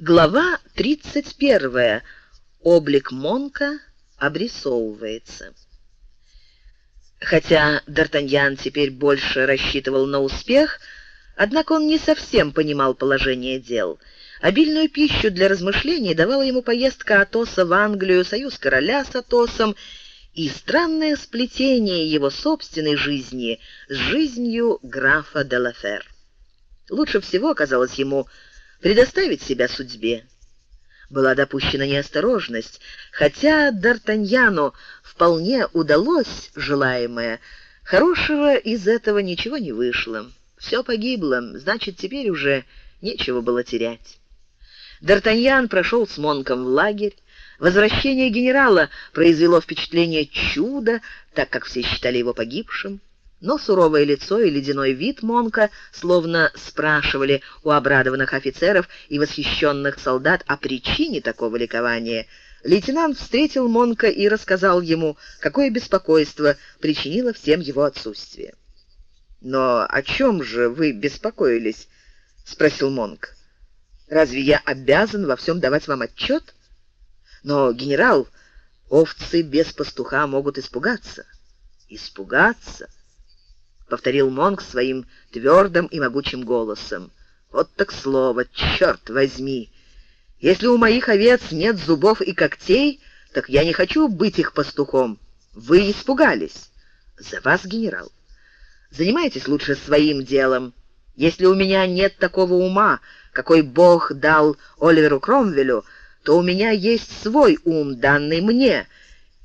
Глава 31. Облик Монка обрисовывается. Хотя Д'Артаньян теперь больше рассчитывал на успех, однако он не совсем понимал положение дел. Обильную пищу для размышлений давала ему поездка Атоса в Англию, союз короля с Атосом и странное сплетение его собственной жизни с жизнью графа де Лафер. Лучше всего казалось ему предоставить себя судьбе. Была допущена неосторожность, хотя Д'Артаньяну вполне удалось желаемое, хорошего из этого ничего не вышло. Все погибло, значит, теперь уже нечего было терять. Д'Артаньян прошел с Монком в лагерь. Возвращение генерала произвело впечатление чуда, так как все считали его погибшим но суровое лицо и ледяной вид Монка словно спрашивали у обрадованных офицеров и восхищенных солдат о причине такого ликования. Лейтенант встретил Монка и рассказал ему, какое беспокойство причинило всем его отсутствие. «Но о чем же вы беспокоились?» — спросил Монк. «Разве я обязан во всем давать вам отчет?» «Но, генерал, овцы без пастуха могут испугаться». «Испугаться?» — повторил Монк своим твердым и могучим голосом. «Вот так слово, черт возьми! Если у моих овец нет зубов и когтей, так я не хочу быть их пастухом. Вы испугались. За вас, генерал. Занимайтесь лучше своим делом. Если у меня нет такого ума, какой Бог дал Оливеру Кромвелю, то у меня есть свой ум, данный мне,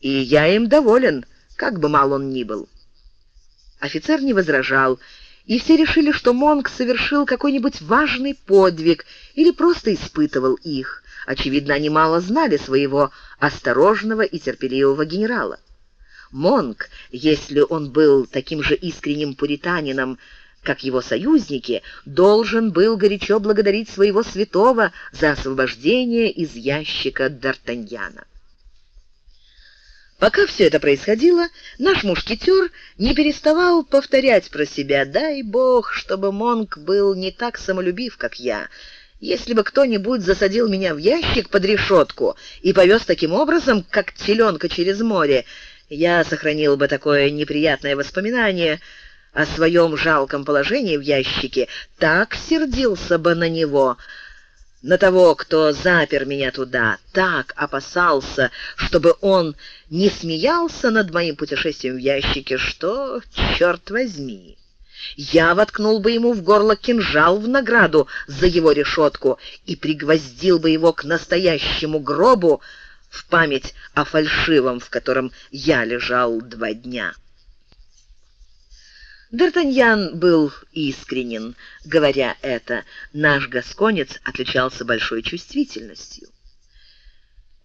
и я им доволен, как бы мал он ни был». Офицер не возражал, и все решили, что Монк совершил какой-нибудь важный подвиг или просто испытывал их. Очевидно, они мало знали своего осторожного и терпеливого генерала. Монк, если он был таким же искренним пуританином, как его союзники, должен был горячо благодарить своего святого за освобождение из ящика Д'Артаньяна. Пока все это происходило, наш мушкетер не переставал повторять про себя «Дай Бог, чтобы Монк был не так самолюбив, как я». Если бы кто-нибудь засадил меня в ящик под решетку и повез таким образом, как теленка через море, я сохранил бы такое неприятное воспоминание о своем жалком положении в ящике, так сердился бы на него, на того, кто запер меня туда, так опасался, чтобы он не смеялся над моим путешествием в ящике, что, черт возьми, я воткнул бы ему в горло кинжал в награду за его решетку и пригвоздил бы его к настоящему гробу в память о фальшивом, в котором я лежал два дня. Д'Артаньян был искренен, говоря это. Наш гасконец отличался большой чувствительностью.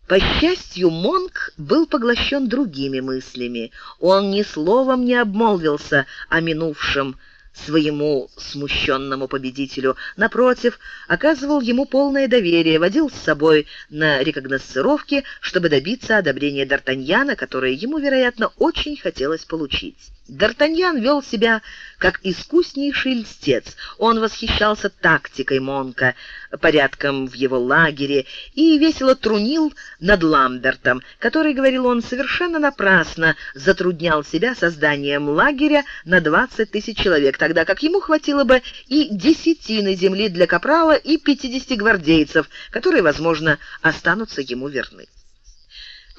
По счастью, Монк был поглощен другими мыслями. Он ни словом не обмолвился о минувшем своему смущенному победителю. Напротив, оказывал ему полное доверие, водил с собой на рекогносцировки, чтобы добиться одобрения Д'Артаньяна, которое ему, вероятно, очень хотелось получить. Д'Артаньян вел себя как искуснейший льстец. Он восхищался тактикой Монка, порядком в его лагере и весело трунил над Ламбертом, который, говорил он, совершенно напрасно затруднял себя созданием лагеря на 20 тысяч человек, тогда как ему хватило бы и десятины земли для капрала и 50 гвардейцев, которые, возможно, останутся ему верны.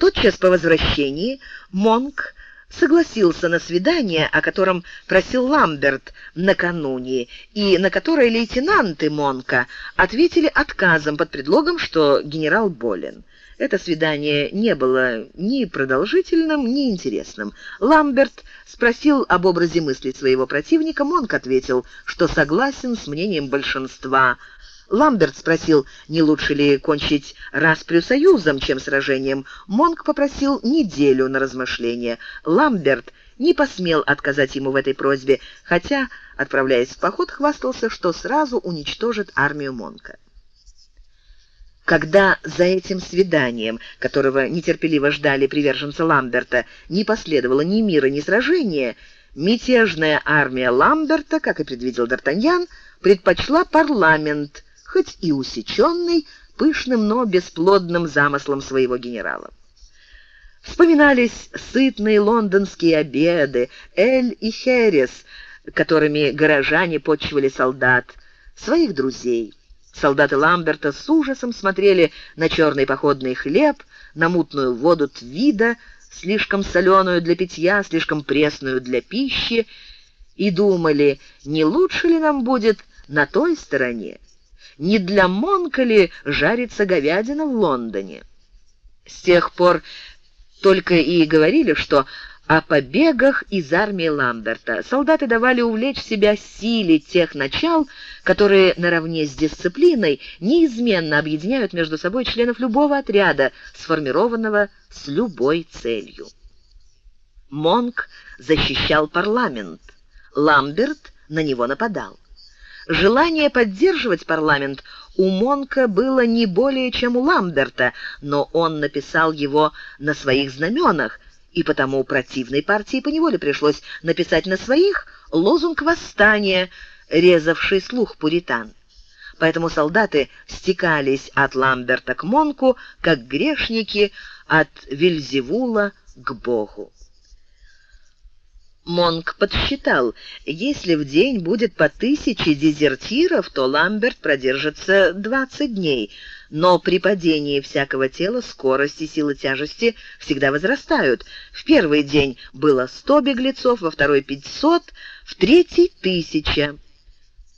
Тотчас по возвращении Монк согласился на свидание, о котором просил Ламберт накануне, и на которое лейтенанты Монка ответили отказом под предлогом, что генерал болен. Это свидание не было ни продолжительным, ни интересным. Ламберт спросил об образе мысли своего противника, Монк ответил, что согласен с мнением большинства, Ламберт спросил, не лучше ли кончить распрю союзом, чем сражением. Монк попросил неделю на размышление. Ламберт не посмел отказать ему в этой просьбе, хотя, отправляясь в поход, хвастался, что сразу уничтожит армию Монка. Когда за этим свиданием, которого нетерпеливо ждали приверженцы Ламберта, не последовало ни мира, ни сражения, мятежная армия Ламберта, как и предвидел Д'Артаньян, предпочла парламент – хоть и усеченный, пышным, но бесплодным замыслом своего генерала. Вспоминались сытные лондонские обеды, эль и херес, которыми горожане почивали солдат, своих друзей. Солдаты Ламберта с ужасом смотрели на черный походный хлеб, на мутную воду Твида, слишком соленую для питья, слишком пресную для пищи, и думали, не лучше ли нам будет на той стороне, не для Монка ли жарится говядина в Лондоне. С тех пор только и говорили, что о побегах из армии Ламберта. Солдаты давали увлечь себя силе тех начал, которые наравне с дисциплиной неизменно объединяют между собой членов любого отряда, сформированного с любой целью. Монк защищал парламент, Ламберт на него нападал. Желание поддерживать парламент у Монка было не более, чем у Ламберта, но он написал его на своих знаменах, и потому противной партии поневоле пришлось написать на своих лозунг восстания, резавший слух пуритан. Поэтому солдаты стекались от Ламберта к Монку, как грешники от Вильзевула к Богу. Монк подсчитал, если в день будет по тысяче дезертиров, то Ламберт продержится 20 дней – но при падении всякого тела скорость и сила тяжести всегда возрастают. В первый день было 100 беглецов, во второй 500, в третий тысяча.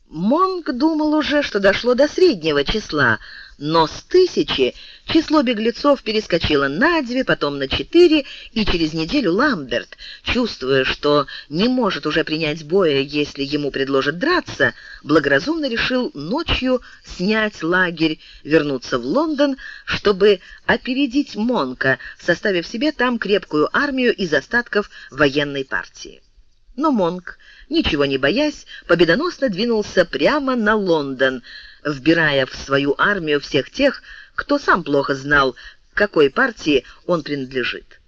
Монг думал уже, что дошло до среднего числа, но с тысячи число беглецов перескочило на две, потом на четыре, и через неделю Ламберт, чувствуя, что не может уже принять боя, если ему предложат драться, благоразумно решил ночью снять лагерь, вернуться в Лондон, чтобы опередить Монка, составив себе там крепкую армию из остатков военной партии. Но Монк, ничего не боясь, победоносно двинулся прямо на Лондон, вбирая в свою армию всех тех, кто сам плохо знал, к какой партии он принадлежит.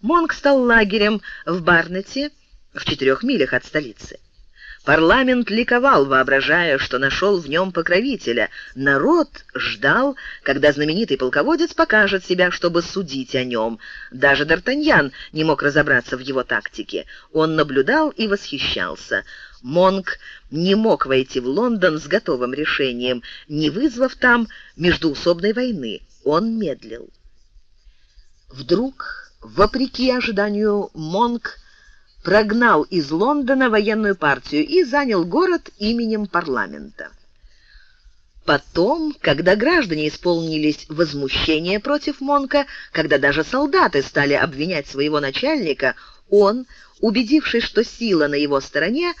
Монк стал лагерем в Барнете, в четырех милях от столицы. Парламент ликовал, воображая, что нашел в нем покровителя. Народ ждал, когда знаменитый полководец покажет себя, чтобы судить о нем. Даже Д'Артаньян не мог разобраться в его тактике. Он наблюдал и восхищался. Монк не мог войти в Лондон с готовым решением, не вызвав там междуусобной войны. Он медлил. Вдруг, вопреки ожиданию, Монк прогнал из Лондона военную партию и занял город именем парламента. Потом, когда граждане исполнились возмущения против Монка, когда даже солдаты стали обвинять своего начальника, он, убедившись, что сила на его стороне,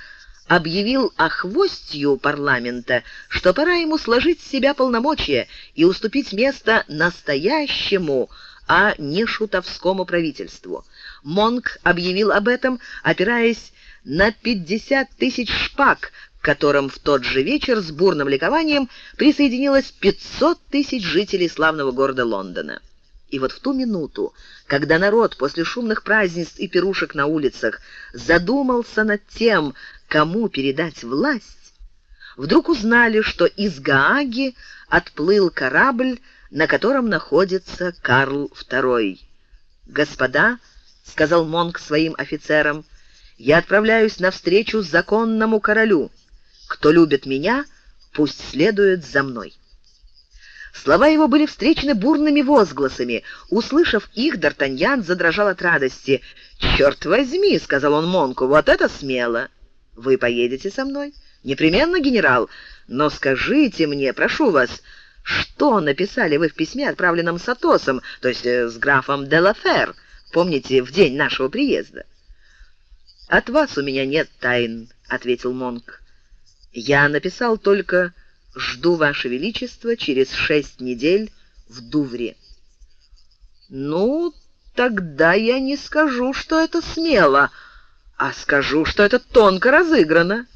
объявил охвостью парламента, что пора ему сложить с себя полномочия и уступить место настоящему, а не шутовскому правительству. Монк объявил об этом, опираясь на 50 тысяч шпаг, к которым в тот же вечер с бурным ликованием присоединилось 500 тысяч жителей славного города Лондона. И вот в ту минуту, когда народ после шумных празднеств и пирушек на улицах задумался над тем, кому передать власть, вдруг узнали, что из Гааги отплыл корабль, на котором находится Карл II. «Господа», — сказал Монк своим офицерам, — «я отправляюсь навстречу законному королю. Кто любит меня, пусть следует за мной». Слова его были встречены бурными возгласами. Услышав их, Д'Артаньян задрожал от радости. «Черт возьми!» — сказал он Монку, — «вот это смело!» «Вы поедете со мной?» «Непременно, генерал. Но скажите мне, прошу вас, что написали вы в письме, отправленном с Атосом, то есть э, с графом Делафер?» Помните, в день нашего приезда?» «От вас у меня нет тайн», — ответил Монк. «Я написал только «Жду, Ваше Величество, через шесть недель в Дувре». «Ну, тогда я не скажу, что это смело, а скажу, что это тонко разыграно».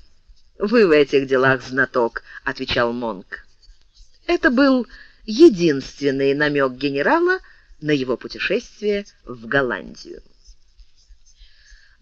«Вы в этих делах знаток», — отвечал Монк. Это был единственный намек генерала, — на его путешествие в Голландию.